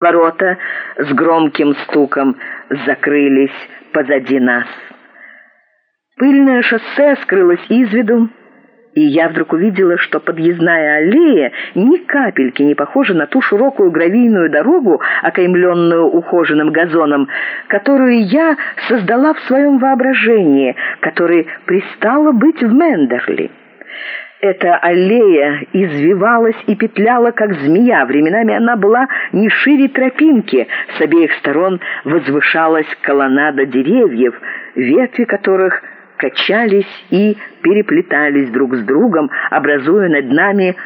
Ворота с громким стуком закрылись позади нас. Пыльное шоссе скрылось из виду, и я вдруг увидела, что подъездная аллея ни капельки не похожа на ту широкую гравийную дорогу, окаймленную ухоженным газоном, которую я создала в своем воображении, которой пристало быть в Мендерли. Эта аллея извивалась и петляла, как змея. Временами она была не шире тропинки. С обеих сторон возвышалась колоннада деревьев, ветви которых качались и переплетались друг с другом, образуя над нами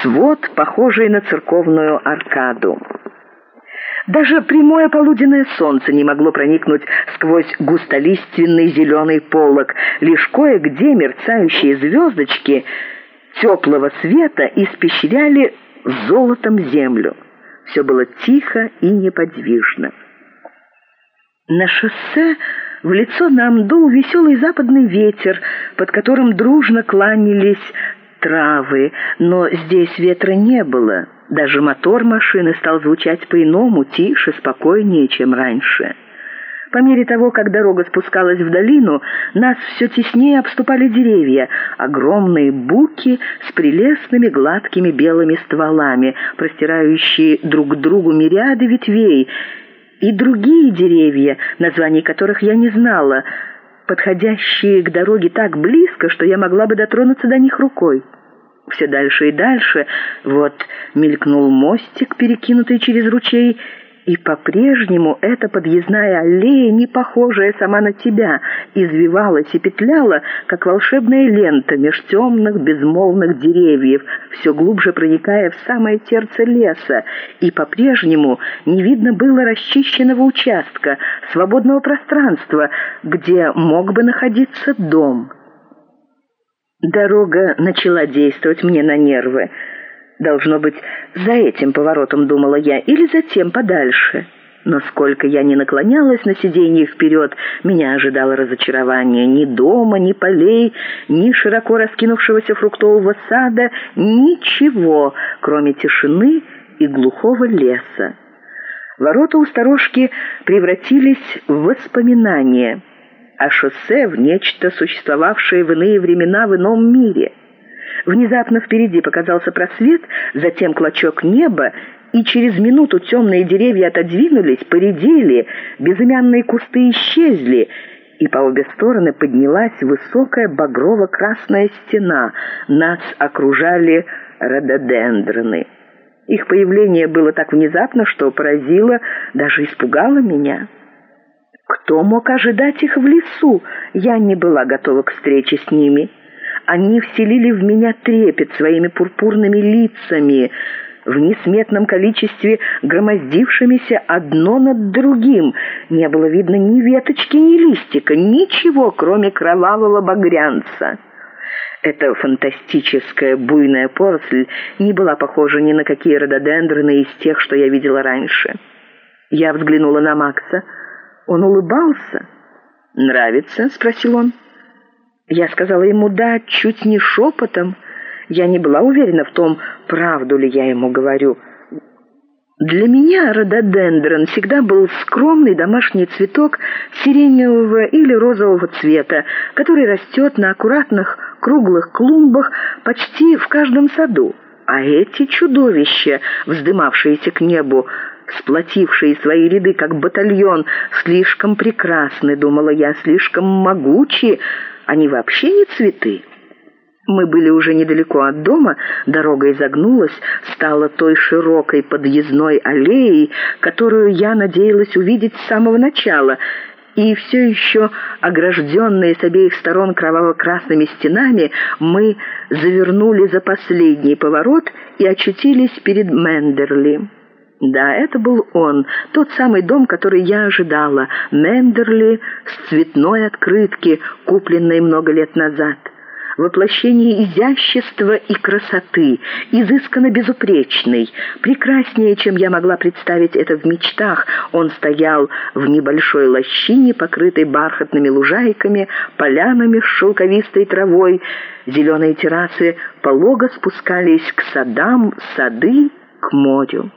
свод, похожий на церковную аркаду. Даже прямое полуденное солнце не могло проникнуть сквозь густолиственный зеленый полог. Лишь кое-где мерцающие звездочки теплого света испещряли золотом землю. Все было тихо и неподвижно. На шоссе в лицо нам дул веселый западный ветер, под которым дружно кланялись травы, но здесь ветра не было. Даже мотор машины стал звучать по-иному, тише, спокойнее, чем раньше. По мере того, как дорога спускалась в долину, нас все теснее обступали деревья, огромные буки с прелестными гладкими белыми стволами, простирающие друг к другу мириады ветвей, и другие деревья, названий которых я не знала, подходящие к дороге так близко, что я могла бы дотронуться до них рукой. Все дальше и дальше вот мелькнул мостик, перекинутый через ручей, и по-прежнему эта подъездная аллея, не похожая сама на тебя, извивалась и петляла, как волшебная лента меж темных безмолвных деревьев, все глубже проникая в самое сердце леса, и по-прежнему не видно было расчищенного участка, свободного пространства, где мог бы находиться дом. Дорога начала действовать мне на нервы. Должно быть, за этим поворотом, думала я, или за тем подальше. Но сколько я ни наклонялась на сиденье вперед, меня ожидало разочарование. Ни дома, ни полей, ни широко раскинувшегося фруктового сада, ничего, кроме тишины и глухого леса. Ворота у сторожки превратились в воспоминания, а шоссе в нечто, существовавшее в иные времена в ином мире — Внезапно впереди показался просвет, затем клочок неба, и через минуту темные деревья отодвинулись, поредели, безымянные кусты исчезли, и по обе стороны поднялась высокая багрово-красная стена. Нас окружали рододендроны. Их появление было так внезапно, что поразило, даже испугало меня. Кто мог ожидать их в лесу? Я не была готова к встрече с ними. Они вселили в меня трепет своими пурпурными лицами, в несметном количестве громоздившимися одно над другим. Не было видно ни веточки, ни листика, ничего, кроме кровавого багрянца. Эта фантастическая буйная поросль не была похожа ни на какие рододендроны из тех, что я видела раньше. Я взглянула наАкса. Он улыбался. «Нравится?» — спросил он. Я сказала ему «да» чуть не шепотом. Я не была уверена в том, правду ли я ему говорю. Для меня рододендрон всегда был скромный домашний цветок сиреневого или розового цвета, который растет на аккуратных круглых клумбах почти в каждом саду. А эти чудовища, вздымавшиеся к небу, сплотившие свои ряды как батальон, слишком прекрасны, думала я, слишком могучи, они вообще не цветы. Мы были уже недалеко от дома, дорога изогнулась, стала той широкой подъездной аллеей, которую я надеялась увидеть с самого начала, и все еще огражденные с обеих сторон кроваво-красными стенами, мы завернули за последний поворот и очутились перед Мендерли. Да, это был он, тот самый дом, который я ожидала, Мендерли с цветной открытки, купленной много лет назад. Воплощение изящества и красоты, изысканно безупречный, прекраснее, чем я могла представить это в мечтах. Он стоял в небольшой лощине, покрытой бархатными лужайками, полянами с шелковистой травой. Зеленые террасы полого спускались к садам, сады, к морю.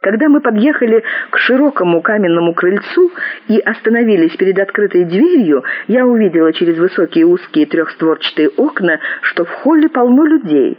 Когда мы подъехали к широкому каменному крыльцу и остановились перед открытой дверью, я увидела через высокие узкие трехстворчатые окна, что в холле полно людей.